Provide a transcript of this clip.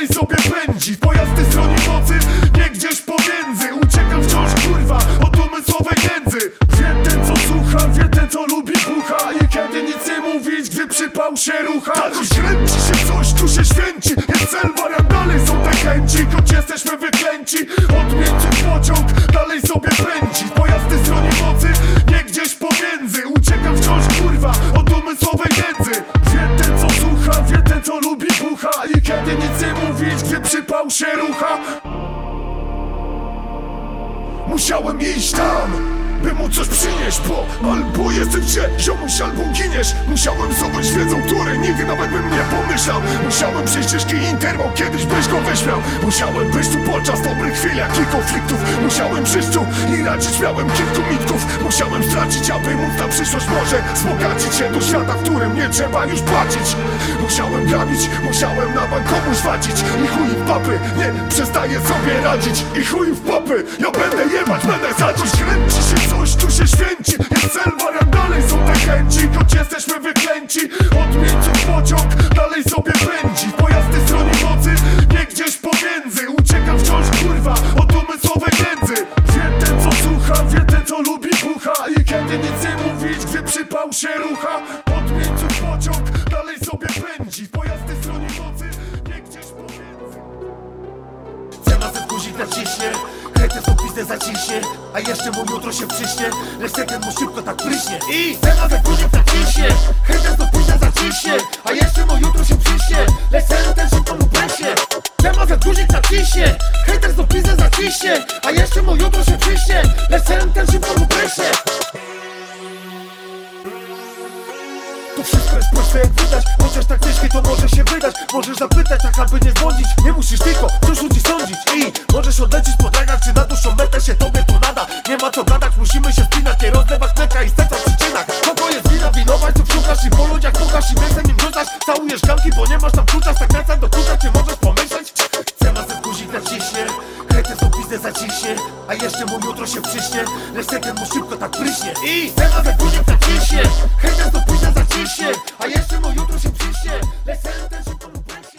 dalej sobie pędzi Pojazdy stroni mocy, nie gdzieś pomiędzy. Uciekam wciąż kurwa od umysłowej nędzy Wie ten co słucha, wie ten co lubi bucha. I kiedy nic nie mówić, gdy przypał się rucha. Tak już kręci się coś, tu się święci. Jest cel, wariant, dalej są te chęci. Choć jesteśmy wyklęci, odmięci pociąg Dalej sobie pędzi, pojazdy stroni mocy Nie gdzieś pomiędzy, uciekam wciąż kurwa od umysłowej nędzy Wie ten co słucha, wie ten co lubi bucha. I kiedy nic nie trafić, gdy przypał się rucha. Musiałem iść tam, by mu coś przynieść, bo albo jestem gdzie, ziomuś, albo nie giniesz Musiałem zdobyć wiedzą, której nigdy nawet bym nie pomyślał. Musiałem przejść ścieżki interwał, kiedyś byś go wyśmiał. Musiałem być tu podczas dobrych chwil, jak i konfliktów. Musiałem przyjść tu i radzić miałem kilku mitków. Musiałem stracić, aby móc na przyszłość może Wzbogacić się do świata, w którym nie trzeba już płacić. Musiałem grabić, musiałem na bank komuś wadzić. I chuj w papy, nie przestaję sobie radzić. I chuj w papy, ja będę jebać, będę zadzić Kręci się coś, tu się święci. Jest cel, chęci Choć jesteśmy wyklęci. Od pociąg dalej sobie pędzi. Pojazdy stronie nocy, nie gdzieś pomiędzy. Uciekam wciąż, kurwa, od umysłowej nędzy Wie ten co słucha, wie ten co lubi pucha I kiedy nic nie mówić, gdy przypał się rucha. Od pociąg dalej sobie pędzi. Pojazdy stronie nocy, nie gdzieś pomiędzy. Zamiast guzik naciśnie Pizdę zaciśnie A jeszcze mu jutro się przyśnie Lecz sekret mu szybko tak pryśnie. I zamiast guzik naciśnie Hejter tą pizdę zaciśnie A jeszcze mu jutro się przyśnie Lecz ten szybko mu pryśnie. Zamiast guzik naciśnie Hejter tą pizdę zaciśnie A jeszcze mu jutro się przyśnie Lecz ten szybko mu pryśnie To wszystko jest proste jak widać Chociaż tak ciężkie to może się wydać. Możesz zapytać tak aby nie dzwonić Nie musisz tylko coś ludzi sądzić. I możesz odlecieć po dragach Czy na dłuższą metę się tobie to nada Nie ma co gadać, musimy się spinać Nie rozlewać mleka i stać na przyczynach. Kogo jest wina winować, co szukasz I po ludziach pukasz i mięsem nim rzucasz. Całujesz ganki, bo nie masz tam klucza. Stagnacja do klucza, czy możesz pomyśleć? Zamiast guzik naciśnie Hejter tą pizdę zaciśnie. A jeszcze mu jutro się przyśnie. Lecz mu szybko tak pryśnie. I zamiast guzik naciśnie